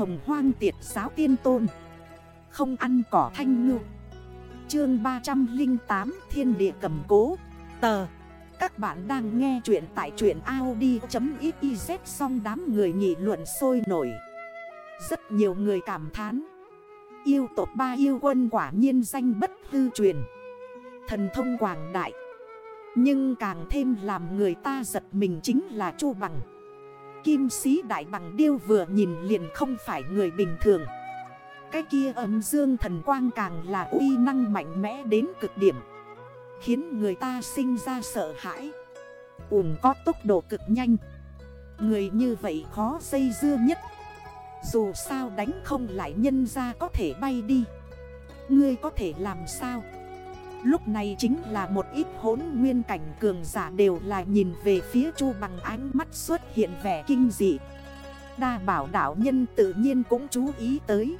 hồng hoang tiệt giáo tiên tôn. Không ăn cỏ thanh ngư. Chương 308 Thiên địa cầm cố. Tờ. Các bạn đang nghe chuyện tại truyện Audi.xyz Xong đám người nghị luận sôi nổi. Rất nhiều người cảm thán. Yêu tộc ba yêu quân quả nhiên danh bất hư truyền. Thần thông quảng đại. Nhưng càng thêm làm người ta giật mình chính là Chu Bằng. Kim sĩ đại bằng điêu vừa nhìn liền không phải người bình thường. Cái kia ấm dương thần quang càng là uy năng mạnh mẽ đến cực điểm, Khiến người ta sinh ra sợ hãi. Ủng có tốc độ cực nhanh. Người như vậy khó dây dưa nhất. Dù sao đánh không lại nhân ra có thể bay đi. Ngươi có thể làm sao? Lúc này chính là một ít hốn nguyên cảnh cường giả đều là nhìn về phía chu bằng ánh mắt xuất hiện vẻ kinh dị. Đa bảo đảo nhân tự nhiên cũng chú ý tới.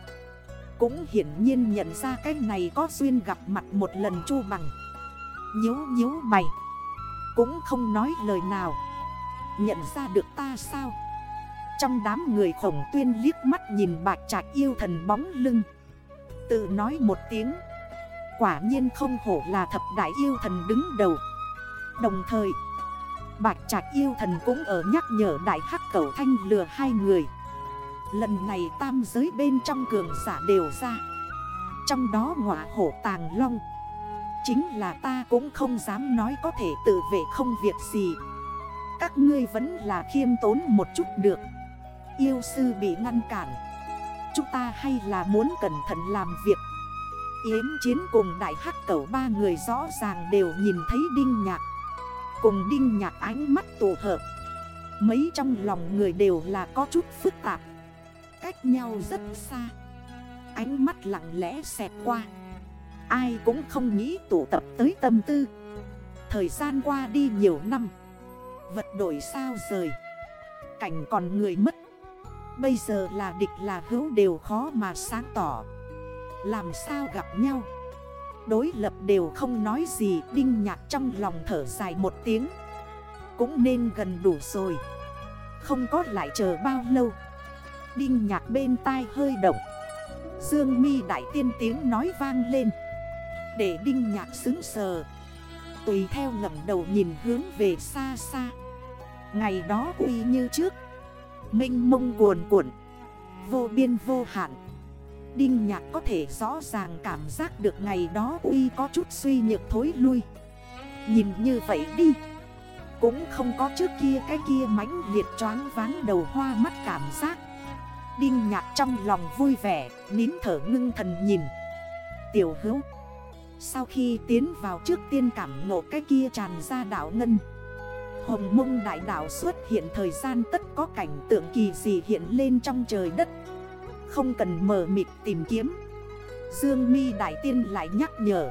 Cũng hiển nhiên nhận ra cái này có duyên gặp mặt một lần chu bằng. Nhếu nhếu mày. Cũng không nói lời nào. Nhận ra được ta sao? Trong đám người khổng tuyên liếc mắt nhìn bạc trạch yêu thần bóng lưng. Tự nói một tiếng. Quả nhiên không hổ là thập đại yêu thần đứng đầu. Đồng thời, Bạch trạch yêu thần cũng ở nhắc nhở đại hắc cầu thanh lừa hai người. Lần này tam giới bên trong cường giả đều ra. Trong đó ngọa hổ tàng long. Chính là ta cũng không dám nói có thể tự vệ không việc gì. Các ngươi vẫn là khiêm tốn một chút được. Yêu sư bị ngăn cản. Chúng ta hay là muốn cẩn thận làm việc Yến chiến cùng đại hắc cẩu ba người rõ ràng đều nhìn thấy đinh nhạc. Cùng đinh nhạc ánh mắt tụ hợp. Mấy trong lòng người đều là có chút phức tạp. Cách nhau rất xa. Ánh mắt lặng lẽ xẹt qua. Ai cũng không nghĩ tụ tập tới tâm tư. Thời gian qua đi nhiều năm. Vật đổi sao rời. Cảnh còn người mất. Bây giờ là địch là hữu đều khó mà sáng tỏ làm sao gặp nhau? Đối lập đều không nói gì, Đinh nhạc trong lòng thở dài một tiếng. Cũng nên gần đủ rồi. Không có lại chờ bao lâu. Đinh nhạc bên tai hơi động. Dương mi đại tiên tiếng nói vang lên. Để đinh nhạc xứng sờ. Tùy theo ngầm đầu nhìn hướng về xa xa. Ngày đó uy như trước. Minh mông cuồn cuộn. Vô biên vô hạn. Đinh nhạc có thể rõ ràng cảm giác được ngày đó uy có chút suy nhược thối lui. Nhìn như vậy đi. Cũng không có trước kia cái kia mãnh liệt choáng váng đầu hoa mắt cảm giác. Đinh nhạc trong lòng vui vẻ, Nín thở ngưng thần nhìn. Tiểu hữu, Sau khi tiến vào trước tiên cảm ngộ cái kia tràn ra đảo ngân, Hồng mông đại đảo xuất hiện thời gian tất có cảnh tượng kỳ dị hiện lên trong trời đất không cần mở mịt tìm kiếm. Dương mi Đại Tiên lại nhắc nhở.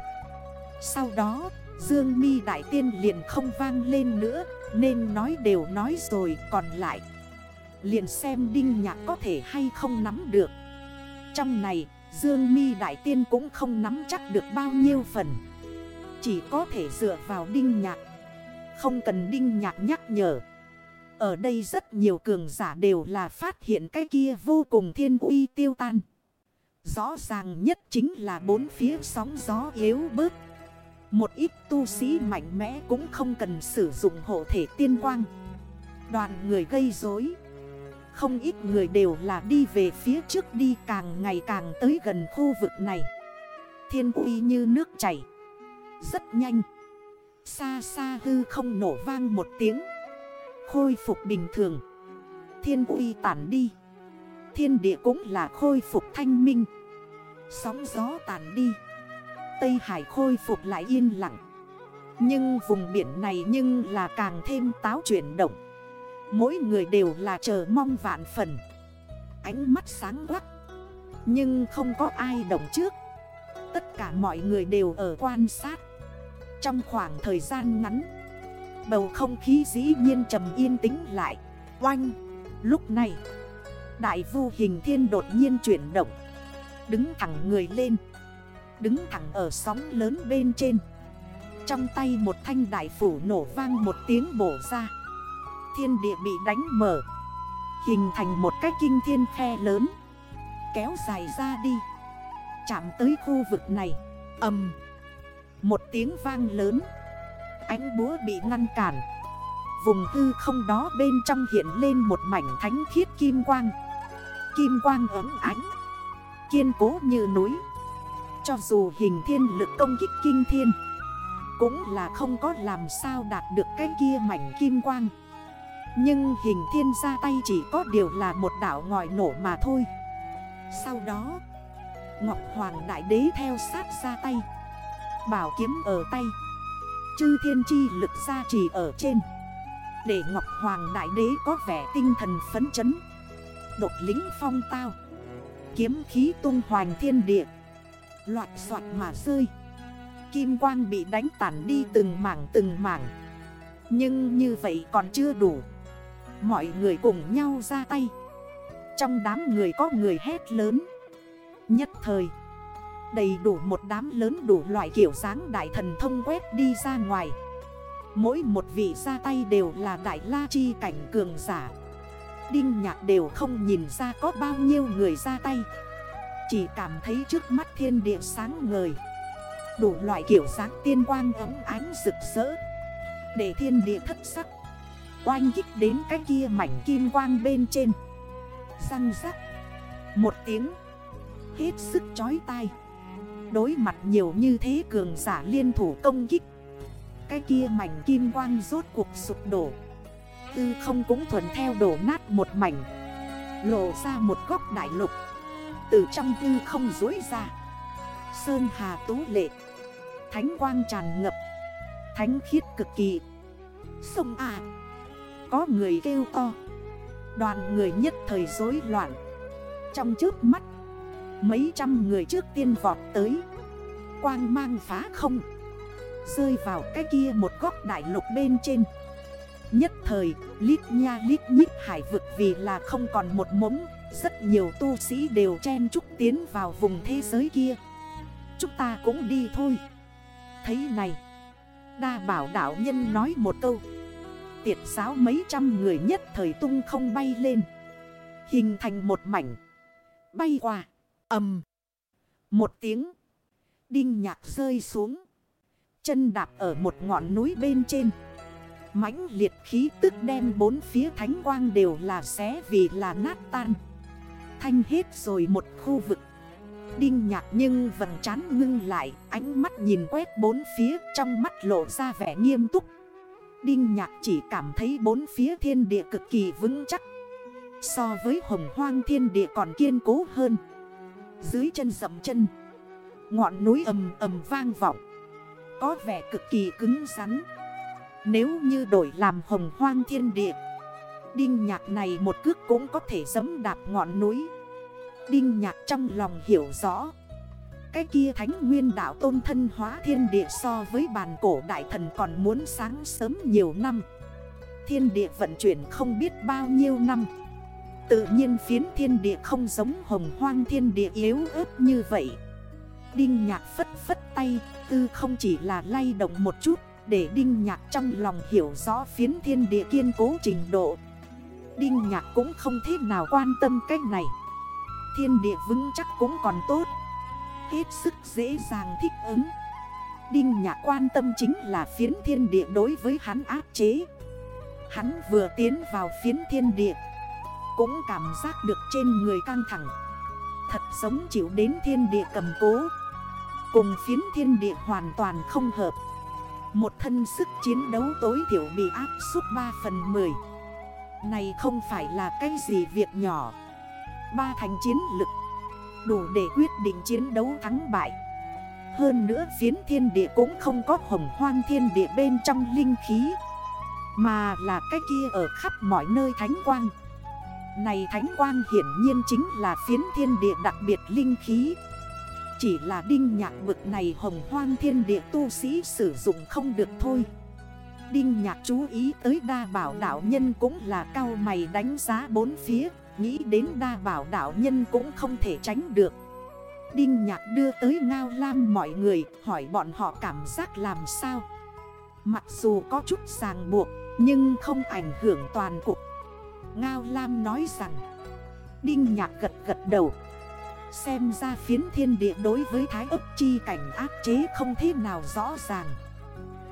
Sau đó, Dương mi Đại Tiên liền không vang lên nữa, Nên nói đều nói rồi, còn lại, Liền xem Đinh Nhạc có thể hay không nắm được. Trong này, Dương mi Đại Tiên cũng không nắm chắc được bao nhiêu phần. Chỉ có thể dựa vào Đinh Nhạc. Không cần Đinh Nhạc nhắc nhở ở đây rất nhiều cường giả đều là phát hiện cái kia vô cùng thiên uy tiêu tan. Rõ ràng nhất chính là bốn phía sóng gió yếu bớt. Một ít tu sĩ mạnh mẽ cũng không cần sử dụng hộ thể tiên quang. Đoàn người gây rối Không ít người đều là đi về phía trước đi càng ngày càng tới gần khu vực này. Thiên uy như nước chảy. Rất nhanh. Xa xa hư không nổ vang một tiếng. Khôi phục bình thường. Thiên uy tản đi. Thiên địa cũng là khôi phục thanh minh. Sóng gió tản đi. Tây Hải khôi phục lại yên lặng. Nhưng vùng biển này nhưng là càng thêm táo chuyển động. Mỗi người đều là chờ mong vạn phần. Ánh mắt sáng quắc. Nhưng không có ai động trước. Tất cả mọi người đều ở quan sát. Trong khoảng thời gian ngắn Bầu không khí dĩ nhiên trầm yên tĩnh lại. Oanh! Lúc này, Đại vu hình thiên đột nhiên chuyển động, Đứng thẳng người lên, Đứng thẳng ở sóng lớn bên trên. Trong tay một thanh đại phủ nổ vang một tiếng bổ ra. Thiên địa bị đánh mở, Hình thành một cái kinh thiên khe lớn, kéo dài ra đi, Chạm tới khu vực này. Ầm! Một tiếng vang lớn Ánh búa bị ngăn cản. Vùng hư không đó bên trong hiện lên một mảnh thánh khiết kim quang. Kim quang ấm ánh, Kiên cố như núi. Cho dù hình thiên lực công kích kinh thiên, Cũng là không có làm sao đạt được cái kia mảnh kim quang. Nhưng hình thiên ra tay chỉ có điều là một đảo ngòi nổ mà thôi. Sau đó, Ngọc Hoàng Đại Đế theo sát ra tay, Bảo kiếm ở tay. Chư thiên chi lực ra trì ở trên. Để Ngọc Hoàng Đại Đế có vẻ tinh thần phấn chấn. Đột lính phong tao. Kiếm khí tung hoành thiên địa. Loạt soạt mà rơi. Kim quang bị đánh tản đi từng mảng từng mảng. Nhưng như vậy còn chưa đủ. Mọi người cùng nhau ra tay. Trong đám người có người hét lớn. Nhất thời Đầy đủ một đám lớn đủ loại kiểu dáng đại thần thông quét đi ra ngoài. Mỗi một vị ra tay đều là đại la chi cảnh cường giả. Đinh nhạc đều không nhìn ra có bao nhiêu người ra tay. Chỉ cảm thấy trước mắt thiên địa sáng ngời. Đủ loại kiểu sáng tiên quang ấm ánh rực rỡ. Để thiên địa thất sắc. Oanh kích đến cái kia mảnh kim quang bên trên. Răng rắc. Một tiếng. Hết sức chói tai. Đối mặt nhiều như thế cường giả liên thủ công kích. Cái kia mảnh kim quang rốt cuộc sụp đổ. Tư không cũng thuần theo đổ nát một mảnh. Lộ ra một góc đại lục. Từ trong tư không dối ra. Sơn hà tú lệ. Thánh quang tràn ngập. Thánh khiết cực kỳ. Sông à Có người kêu to. Đoàn người nhất thời rối loạn. Trong trước mắt Mấy trăm người trước tiên vọt tới. Quang mang phá không. Rơi vào cái kia một góc đại lục bên trên. Nhất thời, lít nha lít nhít hải vực vì là không còn một mống. Rất nhiều tu sĩ đều chen chúc tiến vào vùng thế giới kia. Chúng ta cũng đi thôi. Thấy này Đa bảo đảo nhân nói một câu. Tiệt giáo mấy trăm người nhất thời tung không bay lên. Hình thành một mảnh. Bay qua ầm. Một tiếng, Đinh nhạc rơi xuống. Chân đạp ở một ngọn núi bên trên. Mãnh liệt khí tức đem bốn phía thánh quang đều là xé vì là nát tan. Thanh hết rồi một khu vực. Đinh nhạc nhưng vẫn chán ngưng lại, Ánh mắt nhìn quét bốn phía, trong mắt lộ ra vẻ nghiêm túc. Đinh nhạc chỉ cảm thấy bốn phía thiên địa cực kỳ vững chắc. So với hồng hoang thiên địa còn kiên cố hơn. Dưới chân dầm chân. Ngọn núi ầm ầm vang vọng. Có vẻ cực kỳ cứng rắn. Nếu như đổi làm hồng hoang thiên địa, Đinh nhạc này một cước cũng có thể dấm đạp ngọn núi. Đinh nhạc trong lòng hiểu rõ. Cái kia thánh nguyên đạo tôn thân hóa thiên địa so với bàn cổ đại thần còn muốn sáng sớm nhiều năm. Thiên địa vận chuyển không biết bao nhiêu năm. Tự nhiên phiến thiên địa không giống hồng hoang thiên địa yếu ớt như vậy. Đinh nhạc phất phất tay, Tư không chỉ là lay động một chút, Để đinh nhạc trong lòng hiểu rõ phiến thiên địa kiên cố trình độ. Đinh nhạc cũng không thế nào quan tâm cách này. Thiên địa vững chắc cũng còn tốt. Hết sức dễ dàng thích ứng. Đinh nhạc quan tâm chính là phiến thiên địa đối với hắn áp chế. Hắn vừa tiến vào phiến thiên địa cũng cảm giác được trên người căng thẳng. Thật giống chịu đến thiên địa cầm cố. Cùng phiến thiên địa hoàn toàn không hợp. Một thân sức chiến đấu tối thiểu bị áp suốt 3 phần 10 Này không phải là cái gì việc nhỏ. Ba thành chiến lực. Đủ để quyết định chiến đấu thắng bại. Hơn nữa phiến thiên địa cũng không có hồng hoang thiên địa bên trong linh khí. Mà là cái kia ở khắp mọi nơi thánh quang. Này thánh quang hiển nhiên chính là phiến thiên địa đặc biệt linh khí. Chỉ là đinh nhạc vực này hồng hoang thiên địa tu sĩ sử dụng không được thôi. Đinh nhạc chú ý tới đa bảo đảo nhân cũng là cao mày đánh giá bốn phía, Nghĩ đến đa bảo đảo nhân cũng không thể tránh được. Đinh nhạc đưa tới ngao lam mọi người, hỏi bọn họ cảm giác làm sao. Mặc dù có chút ràng buộc, nhưng không ảnh hưởng toàn cục Ngao lam nói rằng, Đinh nhạc gật gật đầu. Xem ra phiến thiên địa đối với thái ấp chi cảnh áp chế không thế nào rõ ràng.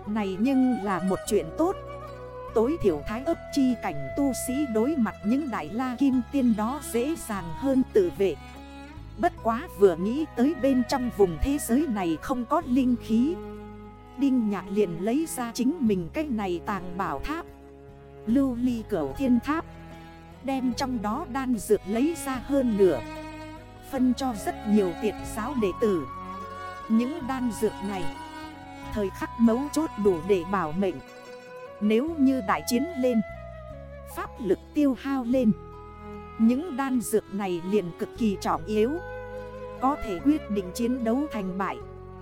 Này nhưng là một chuyện tốt. Tối thiểu thái ấp chi cảnh tu sĩ đối mặt những đại la kim tiên đó dễ dàng hơn tự vệ. Bất quá vừa nghĩ tới bên trong vùng thế giới này không có linh khí. Đinh nhạc liền lấy ra chính mình cái này tàng bảo tháp. Lưu ly cửu thiên tháp. Đem trong đó đan dược lấy ra hơn nửa. Phân cho rất nhiều tiệt giáo đệ tử. Những đan dược này, Thời khắc mấu chốt đủ để bảo mệnh. Nếu như đại chiến lên, Pháp lực tiêu hao lên, Những đan dược này liền cực kỳ trọng yếu. Có thể quyết định chiến đấu thành bại.